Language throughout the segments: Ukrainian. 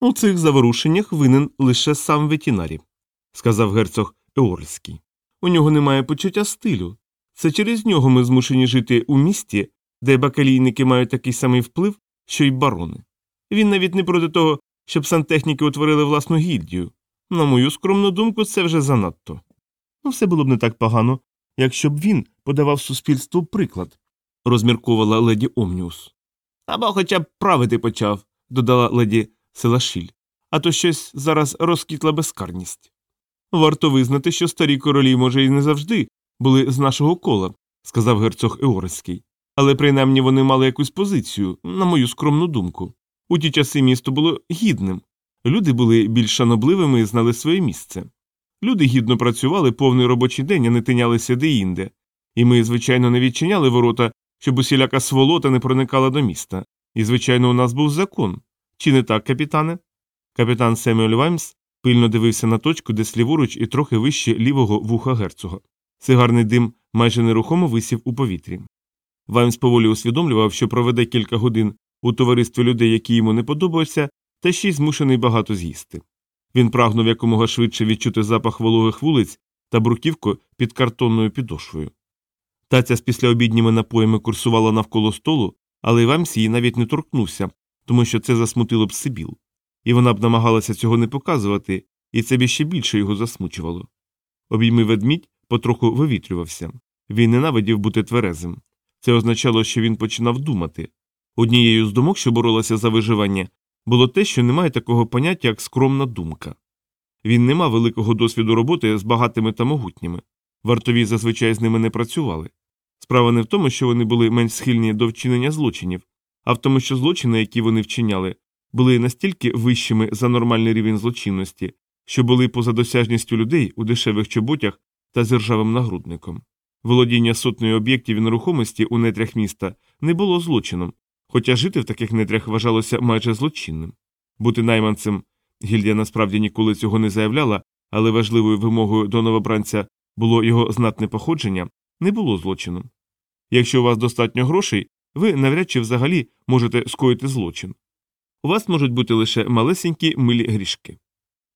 У цих заворушеннях винен лише сам ветінарі, сказав герцог Еорльський. У нього немає почуття стилю. Це через нього ми змушені жити у місті, де бакалійники мають такий самий вплив, що й барони. Він навіть не проти того, щоб сантехніки утворили власну гільдію. На мою скромну думку, це вже занадто. Ну, все було б не так погано, якщо б він подавав суспільству приклад, розмірковувала леді Омніус. Або хоча б правити почав, додала леді Селашіль, а то щось зараз розкітла безкарність. Варто визнати, що старі королі, може, і не завжди були з нашого кола, сказав герцог Еорський. Але принаймні вони мали якусь позицію, на мою скромну думку. У ті часи місто було гідним. Люди були більш шанобливими і знали своє місце. Люди гідно працювали повний робочий день, а не тинялися де-інде. І ми, звичайно, не відчиняли ворота, щоб усіляка сволота не проникала до міста. І, звичайно, у нас був закон. Чи не так, капітане? Капітан Семюель Ваймс пильно дивився на точку, де сліворуч і трохи вище лівого вуха герцога. Сигарний дим майже нерухомо висів у повітрі. Ваймс поволі усвідомлював, що проведе кілька годин у товаристві людей, які йому не подобаються, та ще й змушений багато з'їсти. Він прагнув якомога швидше відчути запах вологих вулиць та бруківку під картонною підошвою. Таця з післяобідніми напоями курсувала навколо столу, але Івамс її навіть не торкнувся, тому що це засмутило б Сибіл. І вона б намагалася цього не показувати, і це б ще більше його засмучувало. Обійми ведмідь потроху вивітрювався. Він ненавидів бути тверезим. Це означало, що він починав думати. Однією з думок, що боролася за виживання, було те, що немає такого поняття, як скромна думка. Він не мав великого досвіду роботи з багатими та могутніми. Вартові зазвичай з ними не працювали. Справа не в тому, що вони були менш схильні до вчинення злочинів, а в тому, що злочини, які вони вчиняли, були настільки вищими за нормальний рівень злочинності, що були поза досяжністю людей у дешевих чоботях та з ржавим нагрудником. Володіння сотнею об'єктів і нерухомості у нетрях міста не було злочином, хоча жити в таких нетрях вважалося майже злочинним. Бути найманцем гільдія насправді ніколи цього не заявляла, але важливою вимогою до новобранця було його знатне походження, не було злочином. Якщо у вас достатньо грошей, ви навряд чи взагалі можете скоїти злочин. У вас можуть бути лише малесенькі милі грішки.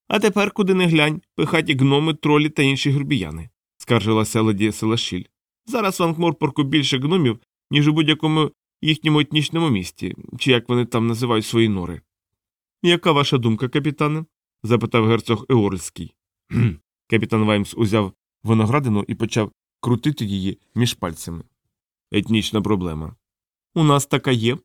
А тепер, куди не глянь, пихаті гноми, тролі та інші грубіяни, скаржилася леді Селашіль. Зараз в Анкморпорку більше гномів, ніж у будь-якому їхньому етнічному місті, чи як вони там називають свої нори. Яка ваша думка, капітане? запитав герцог Еорський. Капітан Ваймс узяв виноградину і почав крутити її між пальцями. Етнічна проблема. У нас така є.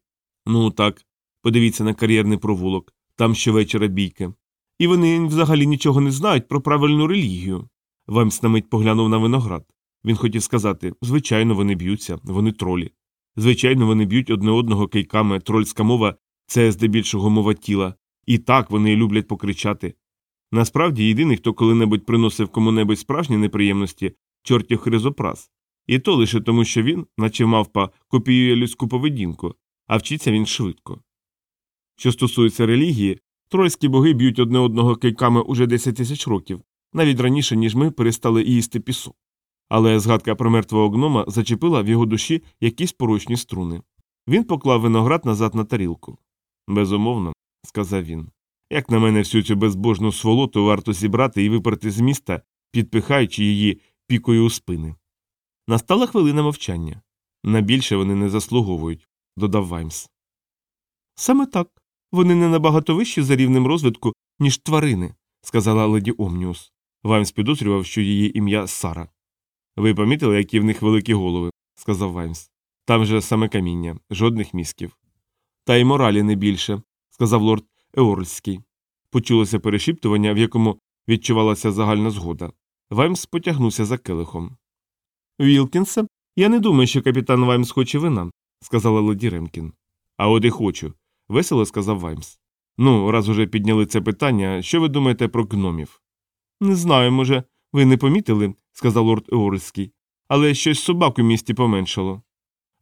Ну так. Подивіться на кар'єрний провулок, там щовечора бійки. І вони взагалі нічого не знають про правильну релігію. Ваймс на мить поглянув на виноград. Він хотів сказати звичайно, вони б'ються, вони тролі. Звичайно, вони б'ють одне одного кийками, трольська мова це здебільшого мова тіла. І так вони люблять покричати. Насправді, єдиний, хто коли-небудь приносив кому-небудь справжні неприємності, чортів хризопрас. І то лише тому, що він, наче мавпа, копіює людську поведінку, а вчиться він швидко. Що стосується релігії, тройські боги б'ють одне одного кийками уже 10 тисяч років, навіть раніше, ніж ми перестали їсти пісок. Але згадка про мертвого гнома зачепила в його душі якісь поручні струни. Він поклав виноград назад на тарілку. Безумовно, сказав він. Як на мене, всю цю безбожну сволоту варто зібрати і виперти з міста, підпихаючи її пікою у спини. Настала хвилина мовчання. На більше вони не заслуговують, додав Ваймс. Саме так. Вони не набагато вищі за рівнем розвитку, ніж тварини, сказала леді Омніус. Ваймс підозрював, що її ім'я Сара. Ви помітили, які в них великі голови, сказав Ваймс. Там же саме каміння, жодних мізків. Та й моралі не більше, сказав лорд Еорльський. Почулося перешіптування, в якому відчувалася загальна згода. Ваймс потягнувся за келихом. Вілкінсе, я не думаю, що капітан Ваймс хоче вина, сказала леді Ремкін. А от і хочу, весело сказав Ваймс. Ну, раз уже підняли це питання, що ви думаєте про гномів? Не знаю, може, ви не помітили, сказав лорд Еорльський, але щось собак у місті поменшало.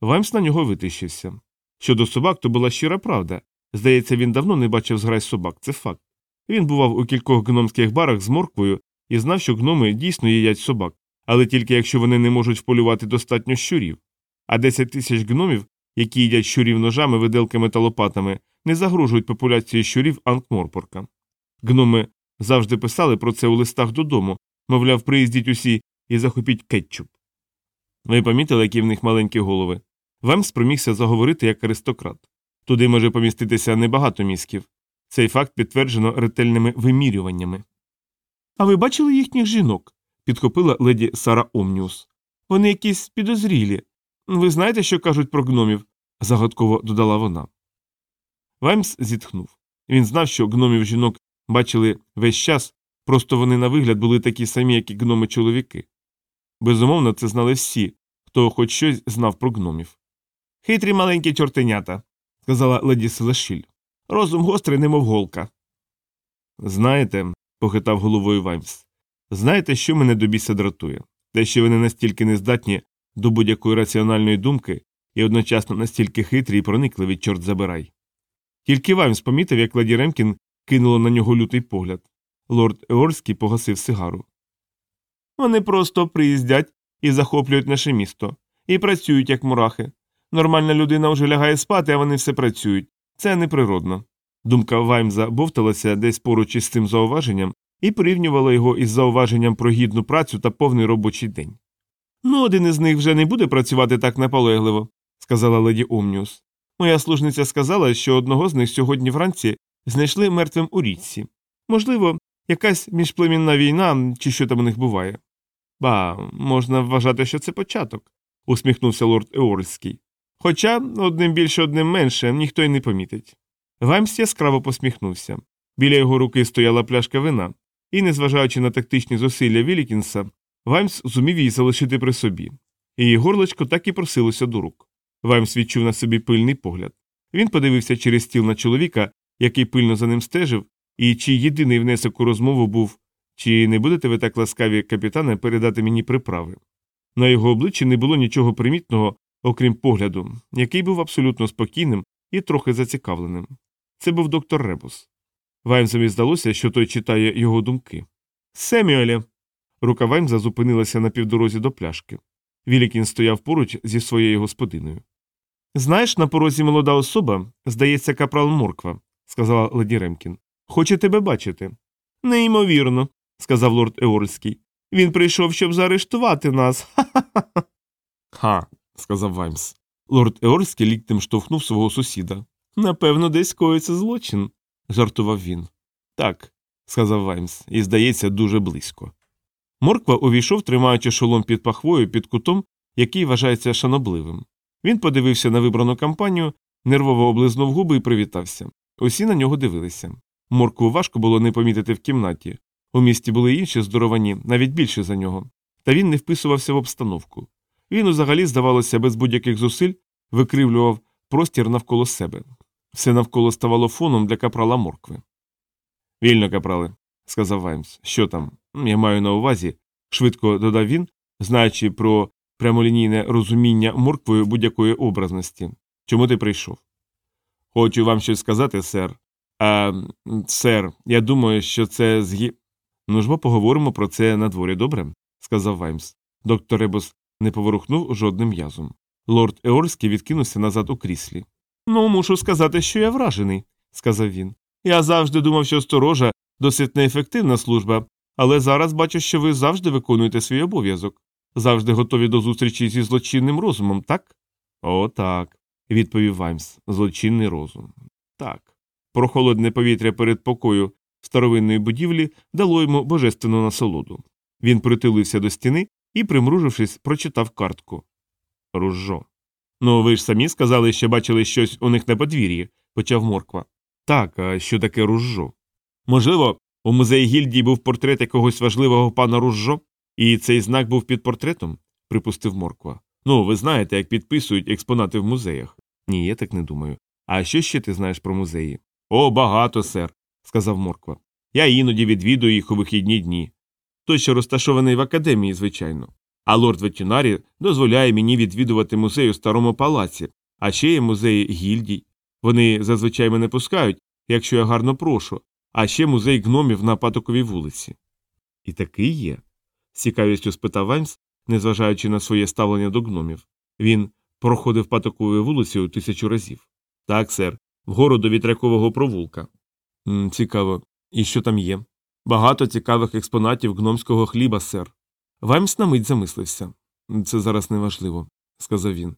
Ваймс на нього витищився. Щодо собак, то була щира правда. Здається, він давно не бачив зграй собак, це факт. Він бував у кількох гномських барах з морквою і знав, що гноми дійсно їдять собак, але тільки якщо вони не можуть вполювати достатньо щурів. А 10 тисяч гномів, які їдять щурів ножами, виделками та лопатами, не загрожують популяції щурів Анкморпорка. Гноми завжди писали про це у листах додому, мовляв, приїздіть усі і захопіть кетчуп. Ви помітили, які в них маленькі голови? Вам спромігся заговорити як аристократ. Туди може поміститися небагато мізків. Цей факт підтверджено ретельними вимірюваннями. А ви бачили їхніх жінок? Підхопила леді Сара Омніус. Вони якісь підозрілі. Ви знаєте, що кажуть про гномів? загадково додала вона. Ваймс зітхнув. Він знав, що гномів жінок бачили весь час, просто вони на вигляд були такі самі, як і гноми чоловіки. Безумовно, це знали всі, хто хоч щось знав про гномів. Хитрі маленькі чортенята, сказала леді Селешіль. Розум гострий, немов голка. Знаєте, похитав головою Ваймс, знаєте, що мене до біса дратує? Те, що вони настільки нездатні до будь-якої раціональної думки і одночасно настільки хитрі і проникливі, чорт забирай. Тільки Ваймс помітив, як леді Ремкін кинула на нього лютий погляд. Лорд Еорський погасив сигару. Вони просто приїздять і захоплюють наше місто, і працюють, як мурахи. Нормальна людина вже лягає спати, а вони все працюють. Це неприродно. Думка Ваймза бовталася десь поруч із цим зауваженням і порівнювала його із зауваженням про гідну працю та повний робочий день. Ну, один із них вже не буде працювати так наполегливо, сказала леді Омніус. Моя служниця сказала, що одного з них сьогодні вранці знайшли мертвим у річці. Можливо, якась міжплемінна війна чи що там у них буває. Ба, можна вважати, що це початок, усміхнувся лорд Еорський. Хоча одним більше, одним менше ніхто й не помітить. Ваймс яскраво посміхнувся. Біля його руки стояла пляшка вина, і, незважаючи на тактичні зусилля Вілікінса, Ваймс зумів її залишити при собі. Її горлочко так і просилося до рук. Ваймс відчув на собі пильний погляд. Він подивився через стіл на чоловіка, який пильно за ним стежив, і чий єдиний внесок у розмову був чи не будете ви так ласкаві, капітане, передати мені приправи? На його обличчі не було нічого примітного, окрім погляду, який був абсолютно спокійним і трохи зацікавленим. Це був доктор Ребус. Ваймсові здалося, що той читає його думки. Семюеле. Рука Ваймза зупинилася на півдорозі до пляшки. Вілікін стояв поруч зі своєю господиною. Знаєш, на порозі молода особа, здається, капрал Морква, сказала леді Ремкін. Хоче тебе бачити. Неймовірно, сказав лорд Еорський. Він прийшов, щоб заарештувати нас. Ха-ха-ха. Ха, сказав Ваймс. Лорд Еорський ліктем штовхнув свого сусіда. Напевно, десь коїться злочин, жартував він. Так, сказав Ваймс, і здається, дуже близько. Морква увійшов, тримаючи шолом під пахвою під кутом, який вважається шанобливим. Він подивився на вибрану кампанію, нервово облизнув губи і привітався. Усі на нього дивилися. Моркву важко було не помітити в кімнаті. У місті були інші здоровані, навіть більше за нього, та він не вписувався в обстановку. Він узагалі, здавалося, без будь-яких зусиль викривлював простір навколо себе. Все навколо ставало фоном для капрала моркви. Вільно, капрале, сказав Ваймс. Що там? Я маю на увазі, швидко додав він, знаючи про прямолінійне розуміння морквою будь-якої образності. Чому ти прийшов? Хочу вам щось сказати, сер. А, сер, я думаю, що це згі. Ну ж бо поговоримо про це на дворі, добре? сказав Ваймс. Доктор Ребус не поворухнув жодним м'язом. Лорд Еорський відкинувся назад у кріслі. Ну, мушу сказати, що я вражений, сказав він. Я завжди думав, що сторожа досить неефективна служба, але зараз бачу, що ви завжди виконуєте свій обов'язок, завжди готові до зустрічі зі злочинним розумом, так? О, так, відповів Ваймс. Злочинний розум. Так. Прохолодне повітря перед покою старовинної будівлі дало йому божественну насолоду. Він притулився до стіни і, примружившись, прочитав картку. Ружжо. Ну, ви ж самі сказали, що бачили щось у них на подвір'ї, почав морква. Так, а що таке ружжо? Можливо, у музеї гільдії був портрет якогось важливого пана Ружжо, і цей знак був під портретом, припустив морква. Ну, ви знаєте, як підписують експонати в музеях. Ні, я так не думаю. А що ще ти знаєш про музеї? О, багато, сер, сказав морква. Я іноді відвідую їх у вихідні дні. Той, що розташований в академії, звичайно. А лорд Ветюнарі дозволяє мені відвідувати музей у старому палаці, а ще є музеї гільдій. Вони зазвичай мене пускають, якщо я гарно прошу, а ще музей гномів на патоковій вулиці. І такий є. з цікавістю спитав Ваймс, незважаючи на своє ставлення до гномів. Він проходив патоковою вулицею тисячу разів. Так, сер, вгору до вітрякового провулка. М, цікаво, і що там є? Багато цікавих експонатів гномського хліба, сер. Ваймс на мить замислився. Це зараз неважливо, сказав він.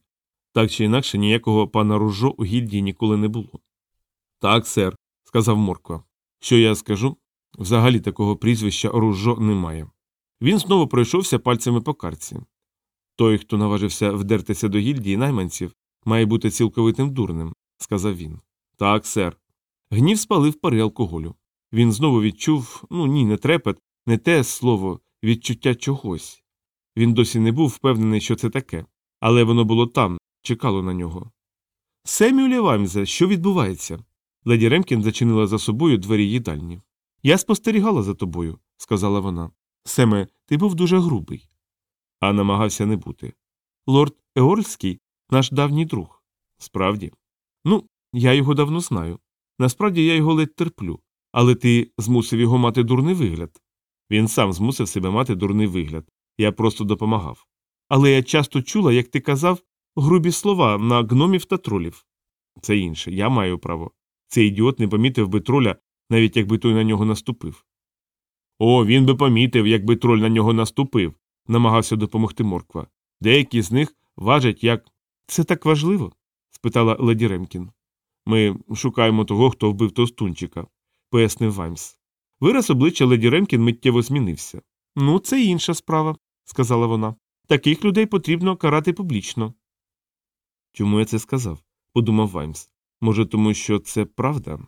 Так чи інакше ніякого пана Ружо у гільдії ніколи не було. Так, сер, сказав Морква. Що я скажу? Взагалі такого прізвища Ружо немає. Він знову пройшовся пальцями по карці. Той, хто наважився вдертися до гільдії найманців, має бути цілковитим дурним, сказав він. Так, сер. Гнів спалив пари алкоголю. Він знову відчув ну ні, не трепет, не те слово, відчуття чогось. Він досі не був впевнений, що це таке, але воно було там, чекало на нього. Семюлі Ваймзе, що відбувається? Леді Ремкін зачинила за собою двері їдальні. Я спостерігала за тобою, сказала вона. Семе, ти був дуже грубий. А намагався не бути. Лорд Еорльський наш давній друг. Справді. Ну, я його давно знаю. Насправді я його ледь терплю, але ти змусив його мати дурний вигляд. Він сам змусив себе мати дурний вигляд. Я просто допомагав. Але я часто чула, як ти казав, грубі слова на гномів та тролів. Це інше, я маю право. Цей ідіот не помітив би троля, навіть якби той на нього наступив. О, він би помітив, якби троль на нього наступив, намагався допомогти морква. Деякі з них важать як. Це так важливо? спитала леді Ремкін. Ми шукаємо того, хто вбив тостунчика, пояснив Ваймс. Вираз обличчя леді Ремкін миттєво змінився. Ну, це інша справа, сказала вона. Таких людей потрібно карати публічно. Чому я це сказав? подумав Ваймс. Може, тому що це правда?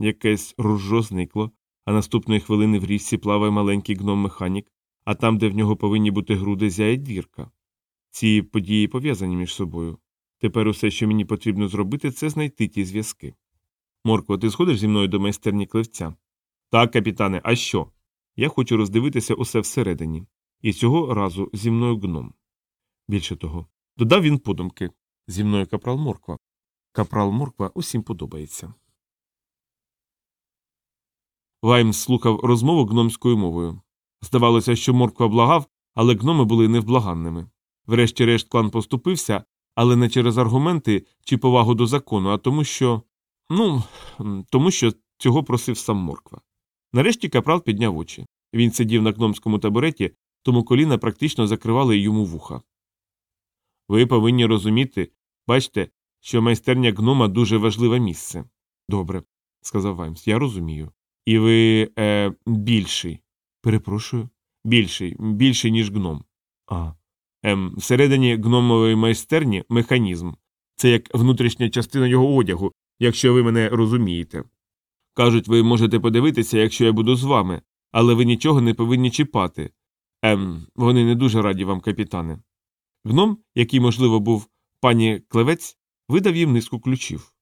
Якесь ружо зникло, а наступної хвилини в річці плаває маленький гном механік, а там, де в нього повинні бути груди, зяє двірка. Ці події пов'язані між собою. Тепер усе, що мені потрібно зробити, це знайти ті зв'язки. Морко, ти сходиш зі мною до майстерні клевця? Так, капітане, а що? Я хочу роздивитися усе всередині, і цього разу зі мною гном. Більше того, додав він подумки зі мною капрал Морква. Капрал Морква усім подобається. Ваймс слухав розмову гномською мовою. Здавалося, що Морква благав, але гноми були невблаганними. Врешті-решт клан поступився, але не через аргументи чи повагу до закону, а тому, що. Ну, тому що цього просив сам Морква. Нарешті капрал підняв очі. Він сидів на гномському табуреті, тому коліна практично закривали йому вуха. Ви повинні розуміти, бачите, що майстерня гнома дуже важливе місце. Добре, сказав Ваймс, я розумію. І ви е, більший. Перепрошую. Більший, більший, ніж гном. А. Ем, всередині гномової майстерні механізм. Це як внутрішня частина його одягу, якщо ви мене розумієте. Кажуть, ви можете подивитися, якщо я буду з вами, але ви нічого не повинні чіпати. Ем, вони не дуже раді вам, капітане. Гном, який, можливо, був пані клевець, видав їм низку ключів.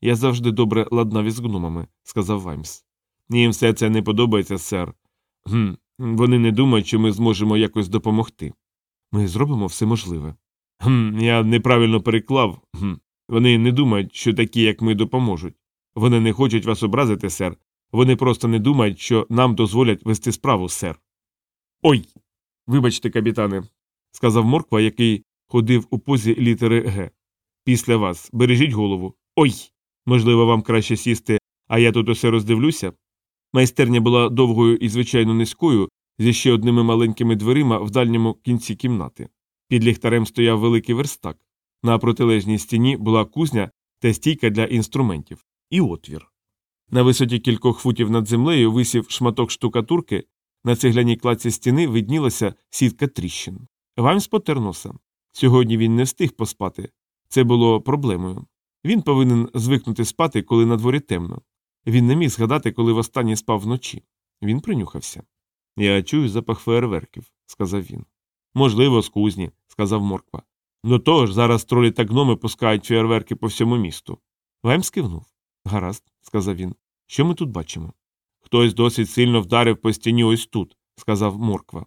Я завжди добре ладнав із гномами, сказав Ваймс. Їм все це не подобається, сер. Гм, Вони не думають, що ми зможемо якось допомогти. Ми зробимо все можливе. Гм, Я неправильно переклав. Гм. Вони не думають, що такі, як ми, допоможуть. Вони не хочуть вас образити, сер. Вони просто не думають, що нам дозволять вести справу, сер. Ой. Вибачте, капітане, сказав Морква, який ходив у позі літери Г. Після вас. Бережіть голову. Ой. Можливо, вам краще сісти, а я тут усе роздивлюся. Майстерня була довгою і звичайно низькою, зі ще одними маленькими дверима в дальньому кінці кімнати. Під ліхтарем стояв великий верстак. На протилежній стіні була кузня та стійка для інструментів і отвір. На висоті кількох футів над землею висів шматок штукатурки, на цегляній кладці стіни виднілася сітка тріщин. Ваймс потер носа. Сьогодні він не встиг поспати. Це було проблемою. Він повинен звикнути спати, коли на дворі темно. Він не міг згадати, коли востаннє спав вночі. Він принюхався. Я чую запах феєрверків, сказав він. Можливо, з кузні, сказав Морква. До того ж, зараз тролі та гноми пускають феєрверки по всьому місту. Ваймс кивнув. Гаразд, сказав він. Що ми тут бачимо? Хтось досить сильно вдарив по стіні ось тут, сказав Морква.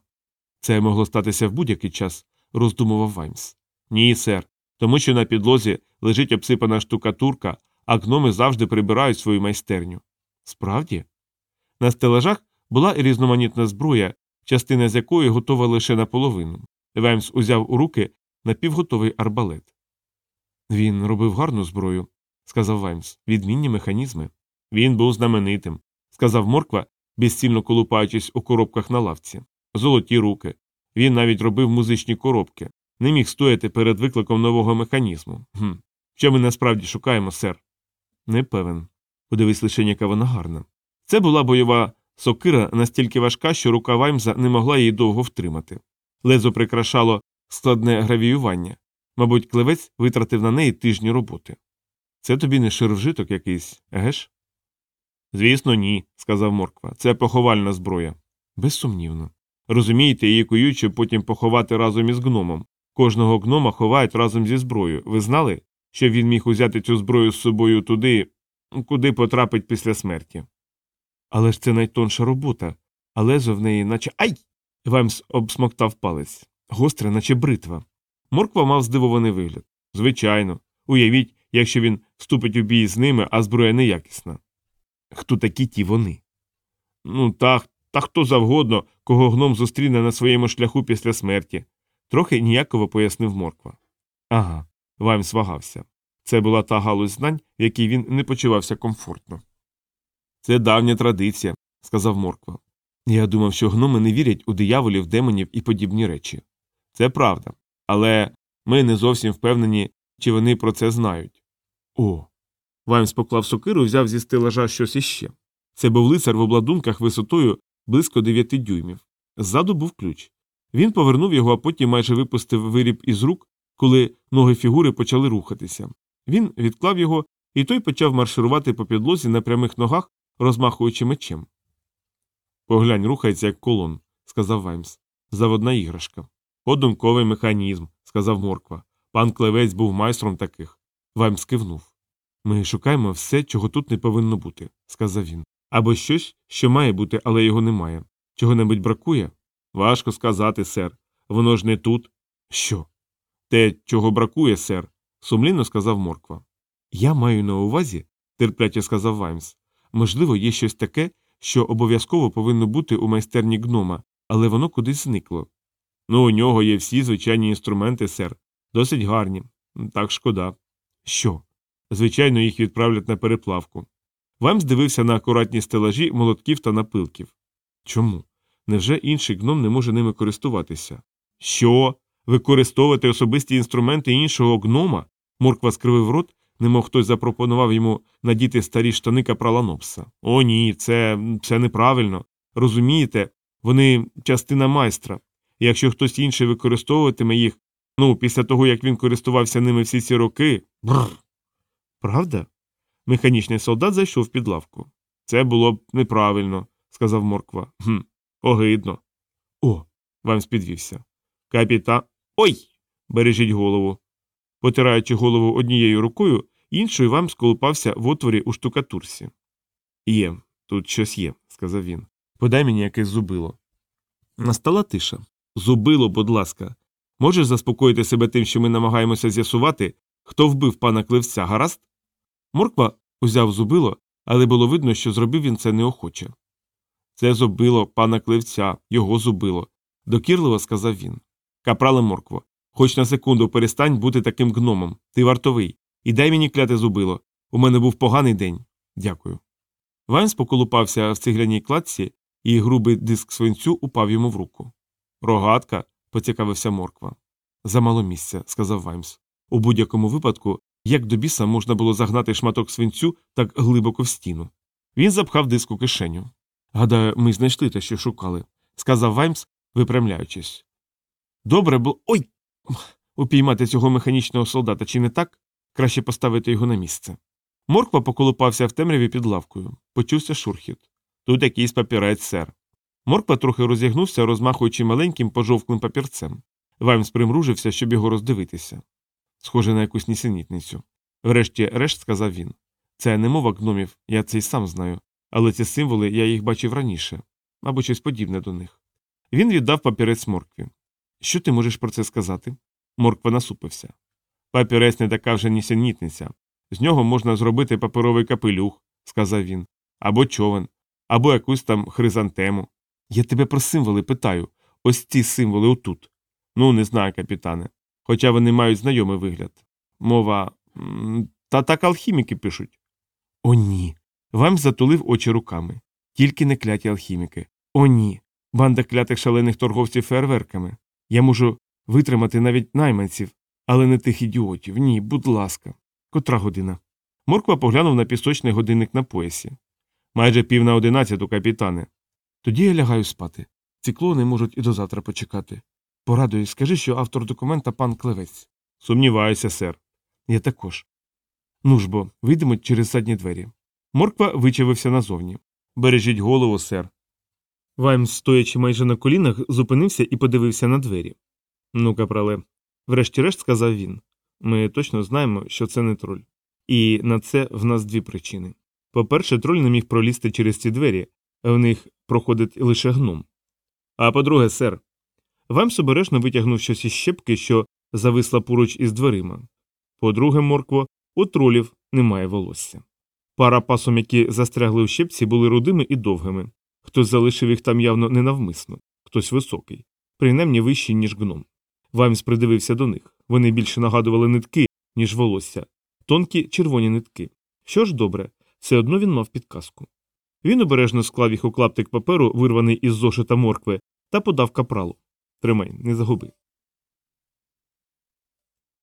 Це могло статися в будь-який час, роздумував Ваймс. Ні, сер, тому що на підлозі лежить обсипана штукатурка, а гноми завжди прибирають свою майстерню. Справді? На стелажах була різноманітна зброя, частина з якої готова лише наполовину. Ваймс узяв у руки напівготовий арбалет. Він робив гарну зброю, сказав Ваймс. Відмінні механізми. Він був знаменитим, сказав Морква, безцільно колупаючись у коробках на лавці. Золоті руки. Він навіть робив музичні коробки, не міг стояти перед викликом нового механізму. Хм. Що ми насправді шукаємо, сер? Не певен. Подивись лише, яка вона гарна. Це була бойова сокира настільки важка, що рука Ваймза не могла її довго втримати. Лезо прикрашало складне гравіювання. Мабуть, клевець витратив на неї тижні роботи. Це тобі не ширвжиток якийсь, геш? Звісно, ні, сказав Морква. Це поховальна зброя. Безсумнівно. Розумієте, її щоб потім поховати разом із гномом. Кожного гнома ховають разом зі зброєю. Ви знали, що він міг узяти цю зброю з собою туди, куди потрапить після смерті? Але ж це найтонша робота, а лезо в неї, наче ай. Ваймс обсмоктав палець. Гостре, наче бритва. Морква мав здивований вигляд. Звичайно. Уявіть, якщо він вступить у бій з ними, а зброя неякісна. Хто такі ті вони? Ну, та, та хто завгодно, кого гном зустріне на своєму шляху після смерті, трохи ніяково пояснив Морква. Ага, Ваймс вагався. Це була та галузь знань, в якій він не почувався комфортно. Це давня традиція, сказав Морква. Я думав, що гноми не вірять у дияволів, демонів і подібні речі. Це правда, але ми не зовсім впевнені, чи вони про це знають. О. Ваймс поклав сокиру і взяв зі стелажа щось іще. Це був лицар в обладунках висотою близько дев'яти дюймів. Ззаду був ключ. Він повернув його, а потім майже випустив виріб із рук, коли ноги фігури почали рухатися. Він відклав його, і той почав марширувати по підлозі на прямих ногах, розмахуючи мечем. Поглянь, рухається, як колон, сказав Ваймс. Заводна іграшка. Подумковий механізм, сказав Морква. Пан Клевець був майстром таких. Ваймс кивнув. Ми шукаємо все, чого тут не повинно бути, сказав він. Або щось, що має бути, але його немає. Чого небудь бракує? Важко сказати, сер. Воно ж не тут. Що? Те, чого бракує, сер, сумлінно сказав Морква. Я маю на увазі, терпляче сказав Ваймс. Можливо, є щось таке, що обов'язково повинно бути у майстерні гнома, але воно кудись зникло. Ну, у нього є всі звичайні інструменти, сер, досить гарні. Так шкода. Що? Звичайно, їх відправлять на переплавку. Ваймс дивився на акуратні стелажі молотків та напилків. Чому? Невже інший гном не може ними користуватися? Що? Використовувати особисті інструменти іншого гнома? Морква скривив рот, немов хтось запропонував йому надіти старі штани капраланопса. О, ні, це це неправильно. Розумієте, вони частина майстра. Якщо хтось інший використовуватиме їх, ну, після того, як він користувався ними всі ці роки. Бррр. Правда? Механічний солдат зайшов під лавку. Це було б неправильно, сказав Морква. «Хм, Огидно. О. Вам спідвівся. Капіта. Ой. Бережіть голову. Потираючи голову однією рукою, іншою вам сколупався в отворі у штукатурці. Є, тут щось є, сказав він. Подай мені якесь зубило. Настала тиша. Зубило, будь ласка. Можеш заспокоїти себе тим, що ми намагаємося з'ясувати, хто вбив пана кливця, гаразд? Морква узяв зубило, але було видно, що зробив він це неохоче. Це зубило пана кливця, його зубило, докірливо сказав він. Капрале Моркво, хоч на секунду перестань бути таким гномом. Ти вартовий. І дай мені кляте зубило. У мене був поганий день. Дякую. Ваймс поколупався в цигляній кладці, і грубий диск свинцю упав йому в руку. Рогатка, поцікавився морква. Замало місця, сказав Ваймс. У будь-якому випадку, як до біса можна було загнати шматок свинцю так глибоко в стіну. Він запхав диск у кишеню. Гадаю, ми знайшли те, що шукали, сказав Ваймс, випрямляючись. Добре було. Ой! Упіймати цього механічного солдата, чи не так? Краще поставити його на місце. Морква поколупався в темряві під лавкою. Почувся шурхіт. Тут якийсь папірець, сер. Морква трохи розігнувся, розмахуючи маленьким пожовклим папірцем. Ваймс примружився, щоб його роздивитися. Схоже на якусь нісенітницю. Врешті решт сказав він. Це не мова гномів, я це й сам знаю, але ці символи я їх бачив раніше, або щось подібне до них. Він віддав папірець моркві. Що ти можеш про це сказати? Морква насупився. Папірець не така вже нісенітниця. З нього можна зробити паперовий капелюх, сказав він, або човен, або якусь там хризантему. Я тебе про символи питаю ось ці символи отут. Ну, не знаю, капітане. Хоча вони мають знайомий вигляд. Мова Та так алхіміки пишуть. О, ні. Вам затулив очі руками. Тільки не кляті алхіміки. О, ні. Банда клятих шалених торговців фейерверками. Я можу витримати навіть найманців, але не тих ідіотів. Ні, будь ласка. Котра година? Морква поглянув на пісочний годинник на поясі. Майже пів на одинадцяту, капітане. Тоді я лягаю спати. Ці клони можуть і до завтра почекати. Порадуй, скажи, що автор документа пан Клевець. Сумніваюся, сер. Я також. Ну ж бо, вийдемо через задні двері. Морква вичавився назовні. Бережіть голову, сер. Ваймс, стоячи майже на колінах, зупинився і подивився на двері. Ну, капрале, врешті-решт сказав він. Ми точно знаємо, що це не троль. І на це в нас дві причини. По-перше, троль не міг пролізти через ці двері, в них проходить лише гном. А по-друге, сер. Ваймс обережно витягнув щось із щепки, що зависла поруч із дверима. По-друге, моркво, у тролів немає волосся. Пара пасом, які застрягли у щепці, були рудими і довгими. Хтось залишив їх там явно ненавмисно, хтось високий, принаймні вищий, ніж гном. Ваймс придивився до них. Вони більше нагадували нитки, ніж волосся, тонкі червоні нитки. Що ж добре, все одно він мав підказку. Він обережно склав їх у клаптик паперу, вирваний із зошита моркви, та подав капралу. Тримай, не загуби.